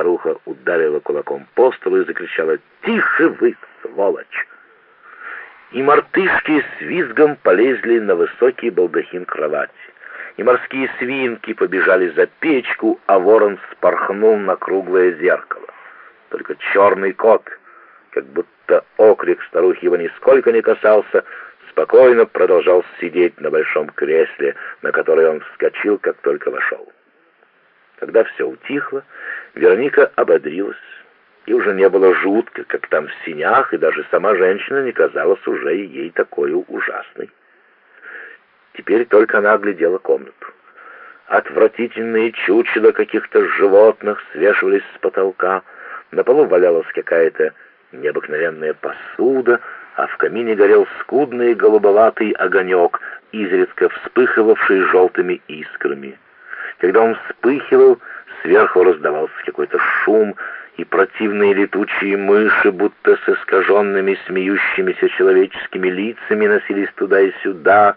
старуха ударила кулаком по столу и закричала «Тише вы, сволочь!» И мартышки с визгом полезли на высокий балдахин кровати. И морские свинки побежали за печку, а ворон спорхнул на круглое зеркало. Только черный кот, как будто окрик старухи его нисколько не касался, спокойно продолжал сидеть на большом кресле, на которое он вскочил, как только вошел. Когда все утихло, Вероника ободрилась, и уже не было жутко, как там в синях, и даже сама женщина не казалась уже ей такой ужасной. Теперь только она оглядела комнату. Отвратительные чучела каких-то животных свешивались с потолка, на полу валялась какая-то необыкновенная посуда, а в камине горел скудный голубоватый огонек, изредка вспыхивавший желтыми искрами. Когда он вспыхивал, сверху раздавался какой-то шум, и противные летучие мыши, будто с искаженными смеющимися человеческими лицами, носились туда и сюда.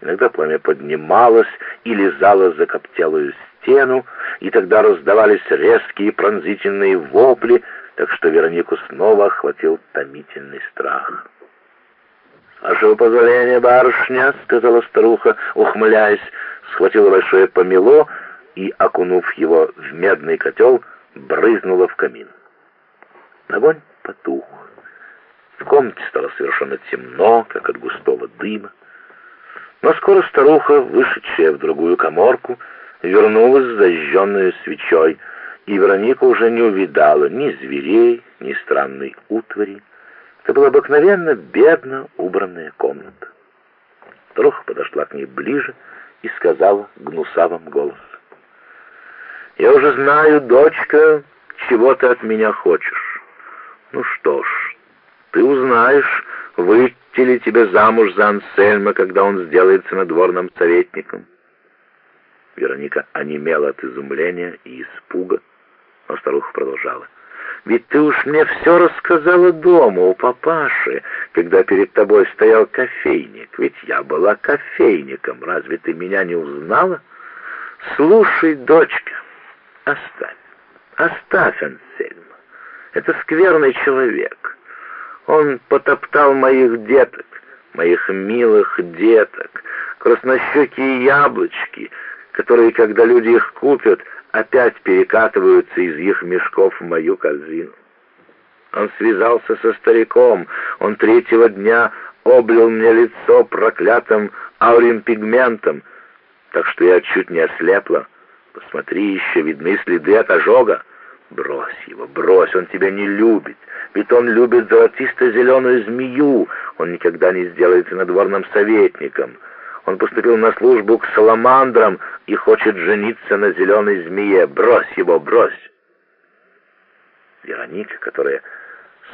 Иногда пламя поднималось и лизало закоптелую стену, и тогда раздавались резкие пронзительные вопли, так что Веронику снова охватил томительный страх. «Вашего позволения, барышня», — сказала старуха, ухмыляясь, схватила большое помело и, окунув его в медный котел, брызнула в камин. Огонь потух. В комнате стало совершенно темно, как от густого дыма. Но скоро старуха, вышедшая в другую коморку, вернулась с зажженной свечой, и Вероника уже не увидала ни зверей, ни странной утвари. Это была обыкновенно бедно убранная комната. Старуха подошла к ней ближе и сказала гнусавым голосом. «Я уже знаю, дочка, чего ты от меня хочешь. Ну что ж, ты узнаешь, выйти ли тебе замуж за Ансельма, когда он сделается надворным советником». Вероника онемела от изумления и испуга, но старуха продолжала. «Ведь ты уж мне все рассказала дома у папаши, когда перед тобой стоял кофейник. Ведь я была кофейником. Разве ты меня не узнала? Слушай, дочка, оставь, оставь Ансельма. Это скверный человек. Он потоптал моих деток, моих милых деток, краснощекие яблочки, которые, когда люди их купят, опять перекатываются из их мешков в мою корзину. Он связался со стариком, он третьего дня облил мне лицо проклятым аурим пигментом, так что я чуть не ослепла. Посмотри, еще видны следы от ожога. Брось его, брось, он тебя не любит, ведь он любит золотисто-зеленую змею, он никогда не сделается надворным советником». Он поступил на службу к саламандрам и хочет жениться на зеленой змее. Брось его, брось!» Вероника, которая,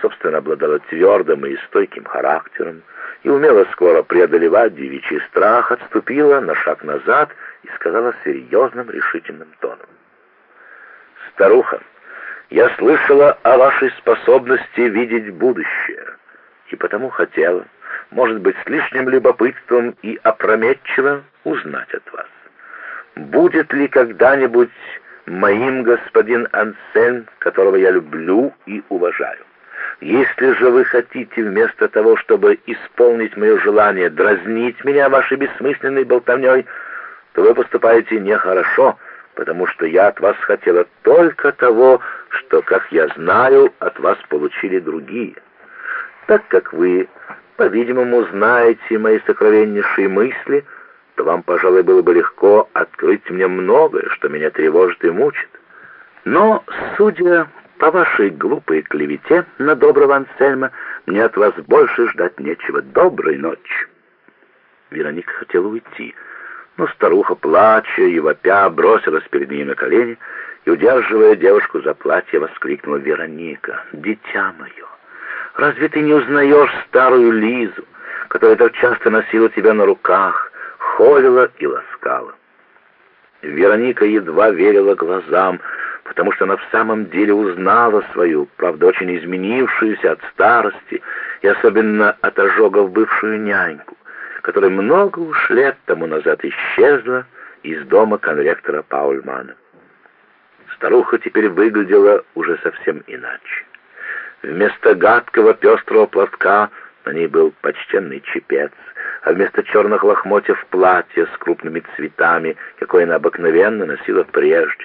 собственно, обладала твердым и стойким характером и умела скоро преодолевать девичий страх, отступила на шаг назад и сказала серьезным решительным тоном. «Старуха, я слышала о вашей способности видеть будущее, и потому хотела, может быть, с лишним любопытством и опрометчиво узнать от вас. Будет ли когда-нибудь моим господин Ансен, которого я люблю и уважаю? Если же вы хотите вместо того, чтобы исполнить мое желание, дразнить меня вашей бессмысленной болтовней, то вы поступаете нехорошо, потому что я от вас хотела только того, что, как я знаю, от вас получили другие. Так как вы по-видимому, знаете мои сокровеннейшие мысли, то вам, пожалуй, было бы легко открыть мне многое, что меня тревожит и мучит. Но, судя по вашей глупой клевете на доброго Ансельма, мне от вас больше ждать нечего. Доброй ночи!» Вероника хотела уйти, но старуха, плача и вопя, бросилась перед ней на колени и, удерживая девушку за платье, воскликнула «Вероника, дитя мое!» Разве ты не узнаешь старую Лизу, которая так часто носила тебя на руках, холила и ласкала? Вероника едва верила глазам, потому что она в самом деле узнала свою, правда, очень изменившуюся от старости и особенно от ожогов бывшую няньку, которая много уж лет тому назад исчезла из дома конректора Паульмана. Старуха теперь выглядела уже совсем иначе. Вместо гадкого пестрого платка на ней был почтенный чепец, а вместо черных лохмотьев платье с крупными цветами, какое она обыкновенно носила прежде.